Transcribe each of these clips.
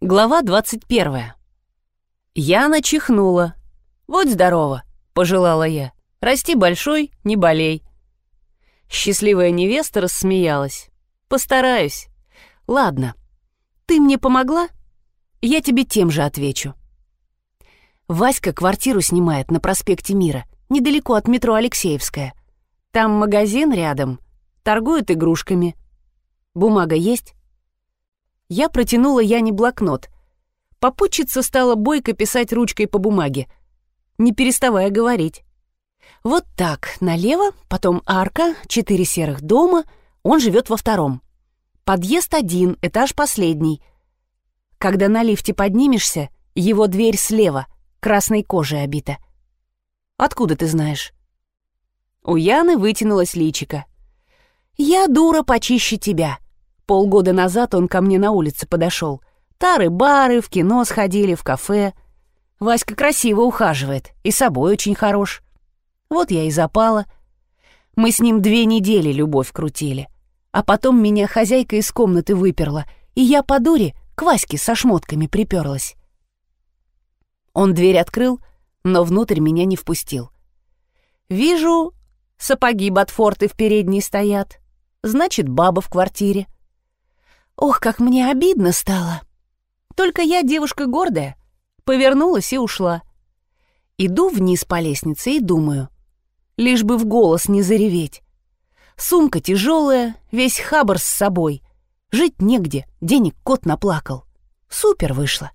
Глава 21. Яна чихнула. «Вот здорово», — пожелала я. «Расти большой, не болей». Счастливая невеста рассмеялась. «Постараюсь. Ладно, ты мне помогла? Я тебе тем же отвечу». Васька квартиру снимает на проспекте Мира, недалеко от метро Алексеевская. Там магазин рядом, торгуют игрушками. Бумага есть? Я протянула Яне блокнот. Попутчица стала бойко писать ручкой по бумаге, не переставая говорить. Вот так, налево, потом арка, четыре серых дома, он живет во втором. Подъезд один, этаж последний. Когда на лифте поднимешься, его дверь слева, красной кожей обита. Откуда ты знаешь? У Яны вытянулась личика. «Я дура почище тебя», Полгода назад он ко мне на улице подошел. Тары-бары, в кино сходили, в кафе. Васька красиво ухаживает и собой очень хорош. Вот я и запала. Мы с ним две недели любовь крутили. А потом меня хозяйка из комнаты выперла, и я по дуре к Ваське со шмотками приперлась. Он дверь открыл, но внутрь меня не впустил. Вижу, сапоги Ботфорты в передней стоят. Значит, баба в квартире. Ох, как мне обидно стало. Только я девушка гордая. Повернулась и ушла. Иду вниз по лестнице и думаю. Лишь бы в голос не зареветь. Сумка тяжелая, весь хабар с собой. Жить негде, денег кот наплакал. Супер вышло.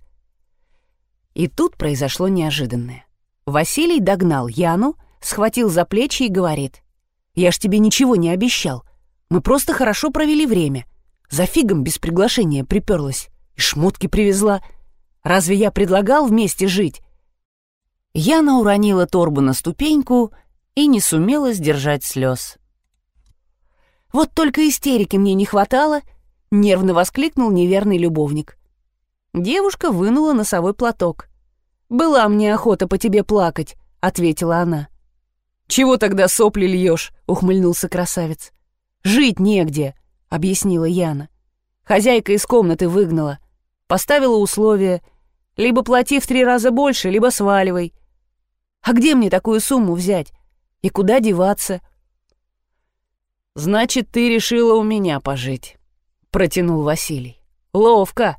И тут произошло неожиданное. Василий догнал Яну, схватил за плечи и говорит. «Я ж тебе ничего не обещал. Мы просто хорошо провели время. За фигом без приглашения приперлась и шмотки привезла. Разве я предлагал вместе жить? Яна уронила торбу на ступеньку и не сумела сдержать слез. «Вот только истерики мне не хватало!» — нервно воскликнул неверный любовник. Девушка вынула носовой платок. «Была мне охота по тебе плакать», — ответила она. «Чего тогда сопли льешь?» — ухмыльнулся красавец. «Жить негде объяснила Яна. Хозяйка из комнаты выгнала. Поставила условие. Либо плати в три раза больше, либо сваливай. А где мне такую сумму взять? И куда деваться? Значит, ты решила у меня пожить, протянул Василий. Ловко.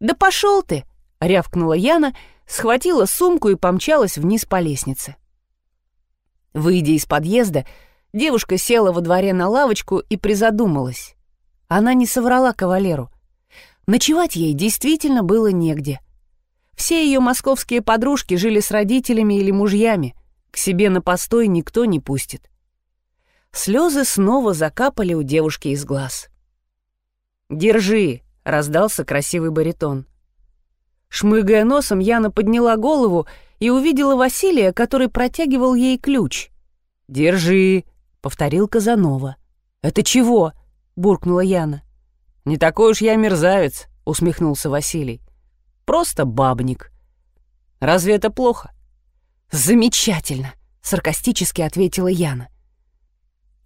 Да пошел ты, рявкнула Яна, схватила сумку и помчалась вниз по лестнице. Выйдя из подъезда, Девушка села во дворе на лавочку и призадумалась. Она не соврала кавалеру. Ночевать ей действительно было негде. Все ее московские подружки жили с родителями или мужьями. К себе на постой никто не пустит. Слезы снова закапали у девушки из глаз. «Держи!» — раздался красивый баритон. Шмыгая носом, Яна подняла голову и увидела Василия, который протягивал ей ключ. «Держи!» Повторил Казанова. «Это чего?» — буркнула Яна. «Не такой уж я мерзавец», — усмехнулся Василий. «Просто бабник». «Разве это плохо?» «Замечательно», — саркастически ответила Яна.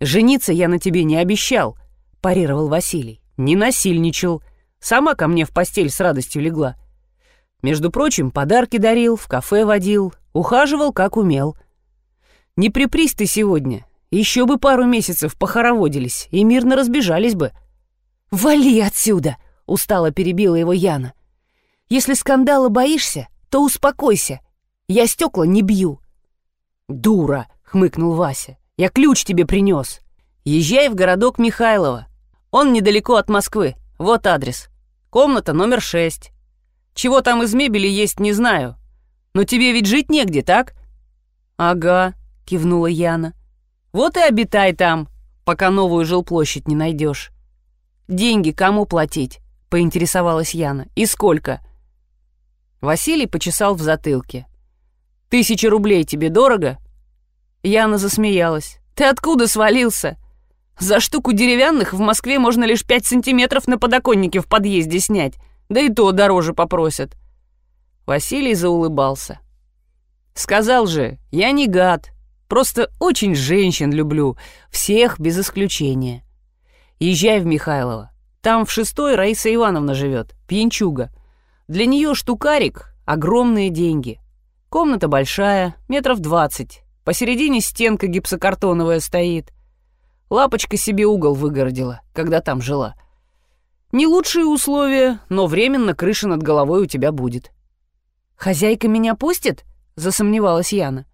«Жениться я на тебе не обещал», — парировал Василий. «Не насильничал. Сама ко мне в постель с радостью легла. Между прочим, подарки дарил, в кафе водил, ухаживал, как умел. Не припрись ты сегодня, еще бы пару месяцев похороводились и мирно разбежались бы. «Вали отсюда!» — устало перебила его Яна. «Если скандала боишься, то успокойся. Я стекла не бью». «Дура!» — хмыкнул Вася. «Я ключ тебе принес. Езжай в городок Михайлова. Он недалеко от Москвы. Вот адрес. Комната номер шесть. Чего там из мебели есть, не знаю. Но тебе ведь жить негде, так?» «Ага», — кивнула Яна. Вот и обитай там, пока новую жилплощадь не найдешь. Деньги кому платить? Поинтересовалась Яна. И сколько? Василий почесал в затылке. Тысяча рублей тебе дорого? Яна засмеялась. Ты откуда свалился? За штуку деревянных в Москве можно лишь пять сантиметров на подоконнике в подъезде снять. Да и то дороже попросят. Василий заулыбался. Сказал же, я не гад. Просто очень женщин люблю, всех без исключения. Езжай в Михайлово. Там в шестой Раиса Ивановна живет, пьянчуга. Для нее штукарик — огромные деньги. Комната большая, метров двадцать. Посередине стенка гипсокартоновая стоит. Лапочка себе угол выгородила, когда там жила. Не лучшие условия, но временно крыша над головой у тебя будет. «Хозяйка меня пустит?» — засомневалась Яна.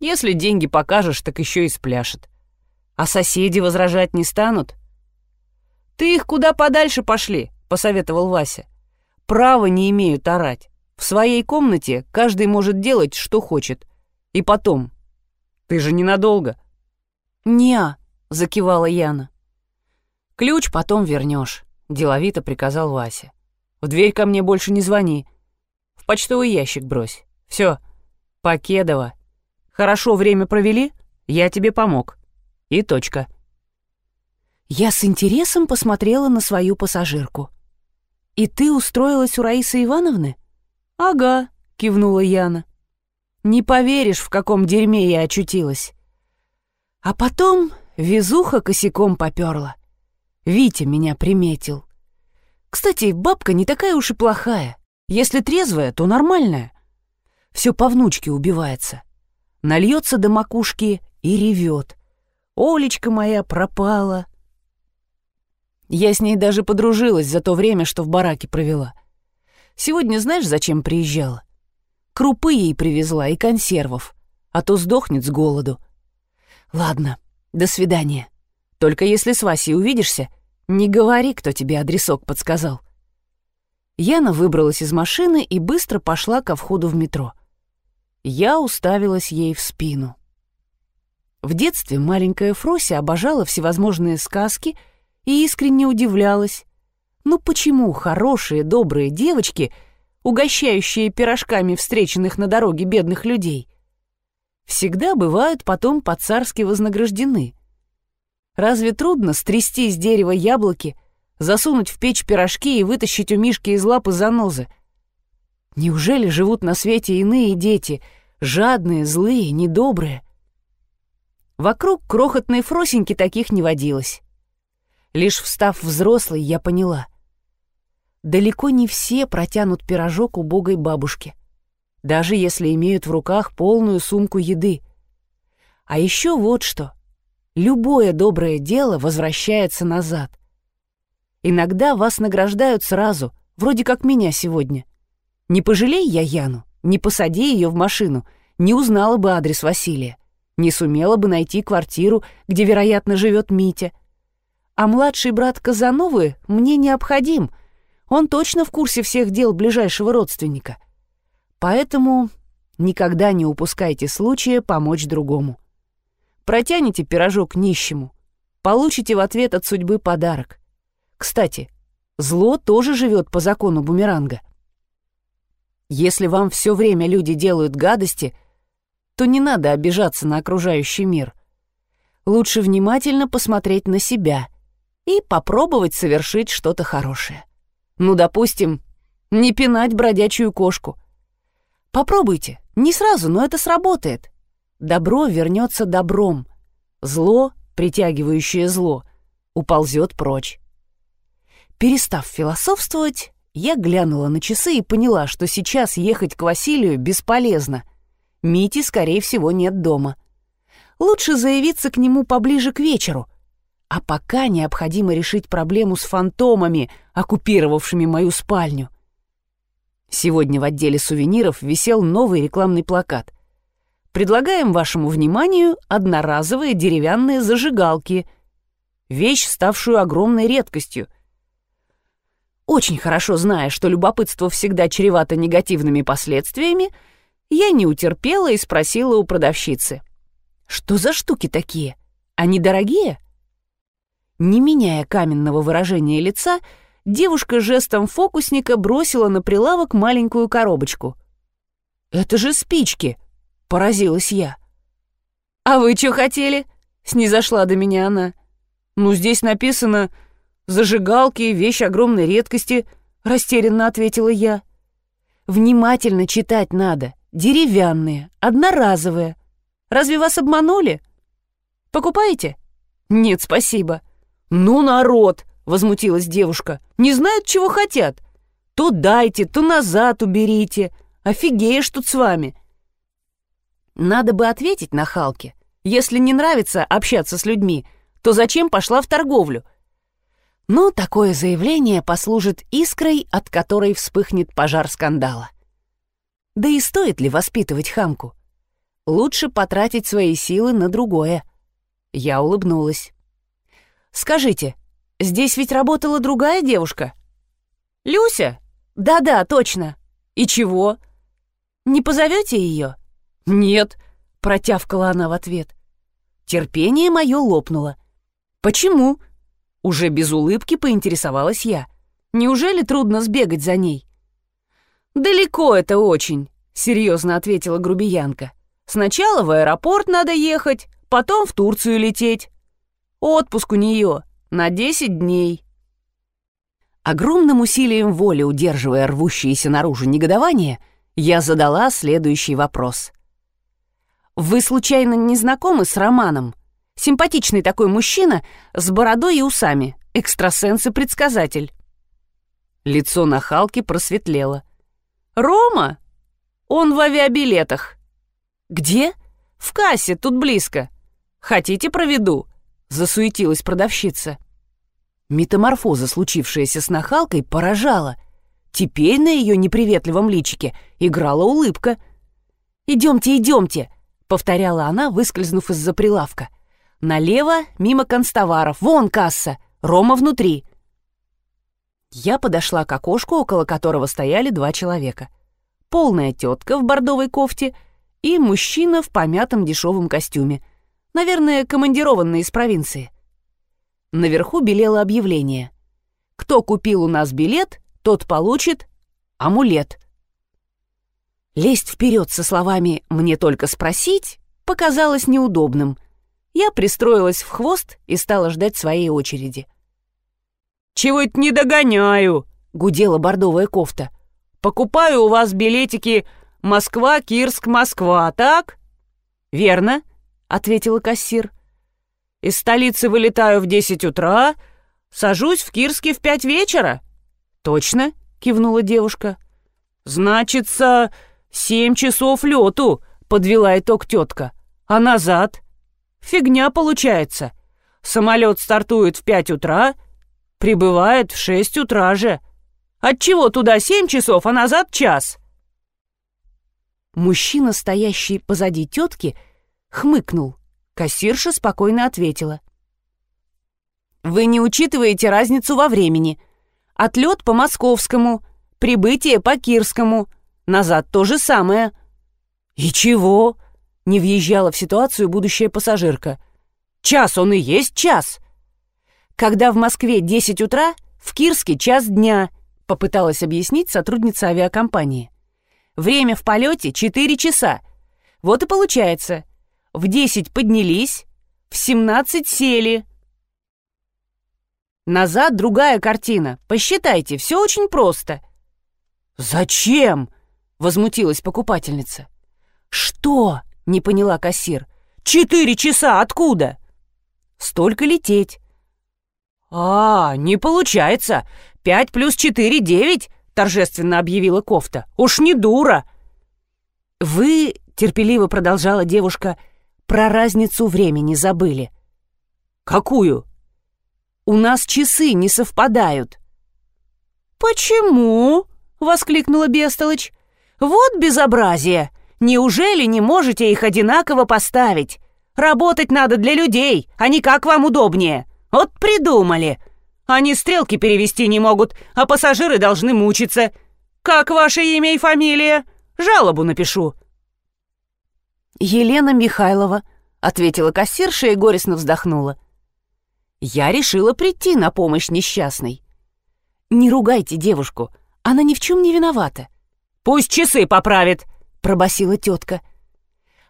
«Если деньги покажешь, так еще и спляшет. А соседи возражать не станут?» «Ты их куда подальше пошли», — посоветовал Вася. «Права не имеют орать. В своей комнате каждый может делать, что хочет. И потом. Ты же ненадолго». «Не-а», закивала Яна. «Ключ потом вернешь», — деловито приказал Вася. «В дверь ко мне больше не звони. В почтовый ящик брось. Все, Покедова. Хорошо время провели, я тебе помог. И точка». Я с интересом посмотрела на свою пассажирку. «И ты устроилась у Раисы Ивановны?» «Ага», — кивнула Яна. «Не поверишь, в каком дерьме я очутилась». А потом везуха косяком поперла. Витя меня приметил. Кстати, бабка не такая уж и плохая. Если трезвая, то нормальная. Все по внучке убивается. Нальется до макушки и ревет. Олечка моя пропала. Я с ней даже подружилась за то время, что в бараке провела. Сегодня знаешь, зачем приезжала? Крупы ей привезла и консервов, а то сдохнет с голоду. Ладно, до свидания. Только если с Васей увидишься, не говори, кто тебе адресок подсказал. Яна выбралась из машины и быстро пошла ко входу в метро. Я уставилась ей в спину. В детстве маленькая Фрося обожала всевозможные сказки и искренне удивлялась. Ну почему хорошие, добрые девочки, угощающие пирожками встреченных на дороге бедных людей, всегда бывают потом по-царски вознаграждены? Разве трудно стрясти с дерева яблоки, засунуть в печь пирожки и вытащить у Мишки из лапы занозы? Неужели живут на свете иные дети, жадные, злые, недобрые? Вокруг крохотной Фросеньки таких не водилось. Лишь встав взрослой, я поняла. Далеко не все протянут пирожок убогой бабушке, даже если имеют в руках полную сумку еды. А еще вот что. Любое доброе дело возвращается назад. Иногда вас награждают сразу, вроде как меня сегодня. Не пожалей я Яну, не посади ее в машину, не узнала бы адрес Василия, не сумела бы найти квартиру, где, вероятно, живет Митя — а младший брат Казановы мне необходим. Он точно в курсе всех дел ближайшего родственника. Поэтому никогда не упускайте случая помочь другому. Протяните пирожок нищему, получите в ответ от судьбы подарок. Кстати, зло тоже живет по закону бумеранга. Если вам все время люди делают гадости, то не надо обижаться на окружающий мир. Лучше внимательно посмотреть на себя — и попробовать совершить что-то хорошее. Ну, допустим, не пинать бродячую кошку. Попробуйте, не сразу, но это сработает. Добро вернется добром. Зло, притягивающее зло, уползет прочь. Перестав философствовать, я глянула на часы и поняла, что сейчас ехать к Василию бесполезно. Мити, скорее всего, нет дома. Лучше заявиться к нему поближе к вечеру — а пока необходимо решить проблему с фантомами, оккупировавшими мою спальню. Сегодня в отделе сувениров висел новый рекламный плакат. Предлагаем вашему вниманию одноразовые деревянные зажигалки. Вещь, ставшую огромной редкостью. Очень хорошо зная, что любопытство всегда чревато негативными последствиями, я не утерпела и спросила у продавщицы. «Что за штуки такие? Они дорогие?» Не меняя каменного выражения лица, девушка жестом фокусника бросила на прилавок маленькую коробочку. «Это же спички!» — поразилась я. «А вы что хотели?» — снизошла до меня она. «Ну, здесь написано «Зажигалки, вещь огромной редкости», — растерянно ответила я. «Внимательно читать надо. Деревянные, одноразовые. Разве вас обманули? Покупаете?» «Нет, спасибо». «Ну, народ!» — возмутилась девушка. «Не знают, чего хотят. То дайте, то назад уберите. Офигеешь тут с вами. Надо бы ответить на Халке. Если не нравится общаться с людьми, то зачем пошла в торговлю? Но такое заявление послужит искрой, от которой вспыхнет пожар скандала. Да и стоит ли воспитывать хамку? Лучше потратить свои силы на другое. Я улыбнулась. «Скажите, здесь ведь работала другая девушка?» «Люся?» «Да-да, точно. И чего?» «Не позовете ее?» «Нет», — протявкала она в ответ. Терпение мое лопнуло. «Почему?» Уже без улыбки поинтересовалась я. «Неужели трудно сбегать за ней?» «Далеко это очень», — серьезно ответила грубиянка. «Сначала в аэропорт надо ехать, потом в Турцию лететь. Отпуск у нее на 10 дней». Огромным усилием воли, удерживая рвущееся наружу негодование, я задала следующий вопрос. «Вы случайно не знакомы с Романом? Симпатичный такой мужчина с бородой и усами, экстрасенс и предсказатель». Лицо на Халке просветлело. «Рома? Он в авиабилетах». «Где?» «В кассе, тут близко. Хотите, проведу?» Засуетилась продавщица. Метаморфоза, случившаяся с нахалкой, поражала. Теперь на ее неприветливом личике играла улыбка. «Идемте, идемте!» — повторяла она, выскользнув из-за прилавка. «Налево, мимо констоваров, вон касса, Рома внутри». Я подошла к окошку, около которого стояли два человека. Полная тетка в бордовой кофте и мужчина в помятом дешевом костюме. Наверное, командированный из провинции. Наверху белело объявление. Кто купил у нас билет, тот получит амулет. Лезть вперед со словами «мне только спросить» показалось неудобным. Я пристроилась в хвост и стала ждать своей очереди. «Чего это не догоняю?» — гудела бордовая кофта. «Покупаю у вас билетики Москва, Кирск, Москва, так?» «Верно», — ответила кассир. Из столицы вылетаю в десять утра, сажусь в Кирске в пять вечера». «Точно?» — кивнула девушка. «Значится, семь часов лету», — подвела итог тетка. «А назад?» «Фигня получается. Самолет стартует в пять утра, прибывает в шесть утра же. Отчего туда семь часов, а назад час?» Мужчина, стоящий позади тетки, хмыкнул. Кассирша спокойно ответила. «Вы не учитываете разницу во времени. Отлет по московскому, прибытие по кирскому. Назад то же самое». «И чего?» — не въезжала в ситуацию будущая пассажирка. «Час он и есть час». «Когда в Москве 10 утра, в Кирске час дня», — попыталась объяснить сотрудница авиакомпании. «Время в полете 4 часа. Вот и получается, в десять поднялись, в семнадцать сели. Назад другая картина. Посчитайте, все очень просто. «Зачем?» — возмутилась покупательница. «Что?» — не поняла кассир. «Четыре часа откуда?» «Столько лететь». «А, не получается. Пять плюс четыре — девять», — торжественно объявила кофта. «Уж не дура». «Вы», — терпеливо продолжала девушка, про разницу времени забыли. Какую? У нас часы не совпадают. Почему? воскликнула Бестолочь. Вот безобразие! Неужели не можете их одинаково поставить? Работать надо для людей, а не как вам удобнее. Вот придумали. Они стрелки перевести не могут, а пассажиры должны мучиться. Как ваше имя и фамилия? Жалобу напишу. «Елена Михайлова», — ответила кассирша и горестно вздохнула. «Я решила прийти на помощь несчастной». «Не ругайте девушку, она ни в чем не виновата». «Пусть часы поправит», — пробасила тетка.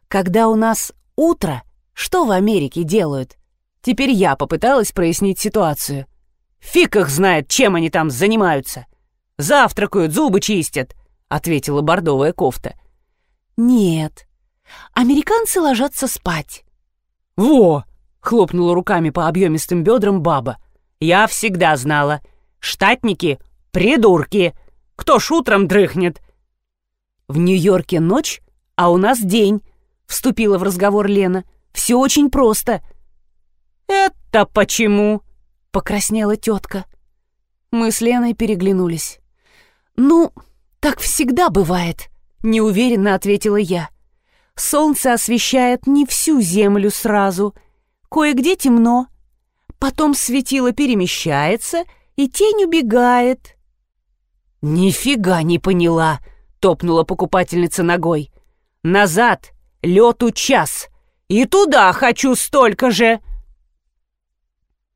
«Когда у нас утро, что в Америке делают?» Теперь я попыталась прояснить ситуацию. «Фиг их знает, чем они там занимаются. Завтракают, зубы чистят», — ответила бордовая кофта. «Нет, Американцы ложатся спать. «Во!» — хлопнула руками по объемистым бедрам баба. «Я всегда знала. Штатники — придурки. Кто ж утром дрыхнет?» «В Нью-Йорке ночь, а у нас день», — вступила в разговор Лена. «Все очень просто». «Это почему?» — покраснела тетка. Мы с Леной переглянулись. «Ну, так всегда бывает», — неуверенно ответила я. «Солнце освещает не всю землю сразу. Кое-где темно. Потом светило перемещается, и тень убегает». «Нифига не поняла», — топнула покупательница ногой. «Назад, лету час, и туда хочу столько же!»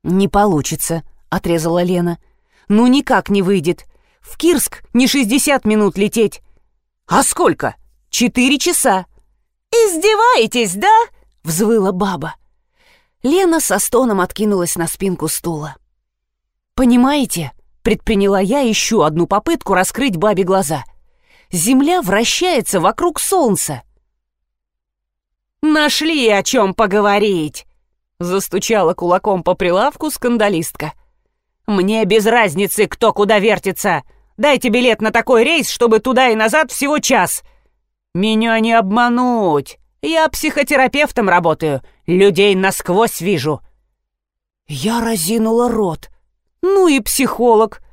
«Не получится», — отрезала Лена. «Ну, никак не выйдет. В Кирск не 60 минут лететь». «А сколько?» «Четыре часа». «Издеваетесь, да?» — взвыла баба. Лена со стоном откинулась на спинку стула. «Понимаете?» — предприняла я еще одну попытку раскрыть бабе глаза. «Земля вращается вокруг Солнца». «Нашли о чем поговорить!» Застучала кулаком по прилавку скандалистка. «Мне без разницы, кто куда вертится. Дайте билет на такой рейс, чтобы туда и назад всего час. Меня не обмануть. Я психотерапевтом работаю, людей насквозь вижу». Я разинула рот. Ну и психолог.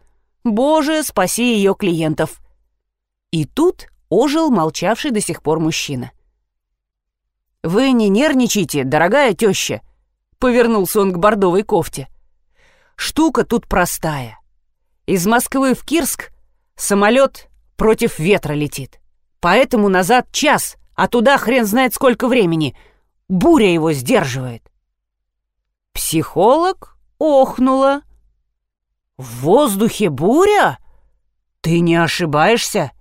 Боже, спаси ее клиентов. И тут ожил молчавший до сих пор мужчина. «Вы не нервничайте, дорогая теща», Повернулся он к бордовой кофте. Штука тут простая. Из Москвы в Кирск самолет против ветра летит. Поэтому назад час, а туда хрен знает сколько времени. Буря его сдерживает. Психолог охнула. «В воздухе буря? Ты не ошибаешься?»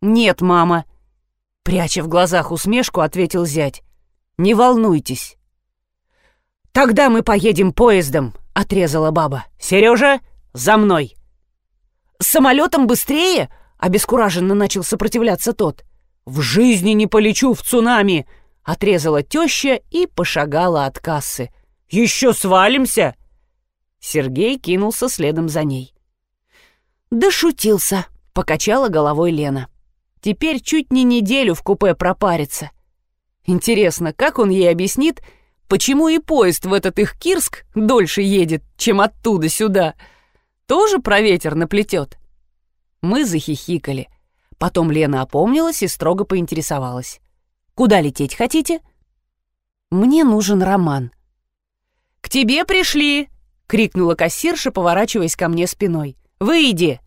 «Нет, мама», — пряча в глазах усмешку, ответил зять. «Не волнуйтесь, «Тогда мы поедем поездом», — отрезала баба. «Сережа, за мной!» «Самолетом быстрее?» — обескураженно начал сопротивляться тот. «В жизни не полечу в цунами!» — отрезала теща и пошагала от кассы. «Еще свалимся!» Сергей кинулся следом за ней. «Да шутился», — покачала головой Лена. «Теперь чуть не неделю в купе пропарится. Интересно, как он ей объяснит, — Почему и поезд в этот их Кирск дольше едет, чем оттуда сюда? Тоже про ветер наплетет? Мы захихикали. Потом Лена опомнилась и строго поинтересовалась. «Куда лететь хотите?» «Мне нужен роман». «К тебе пришли!» — крикнула кассирша, поворачиваясь ко мне спиной. «Выйди!»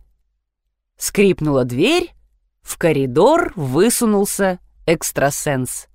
Скрипнула дверь, в коридор высунулся экстрасенс.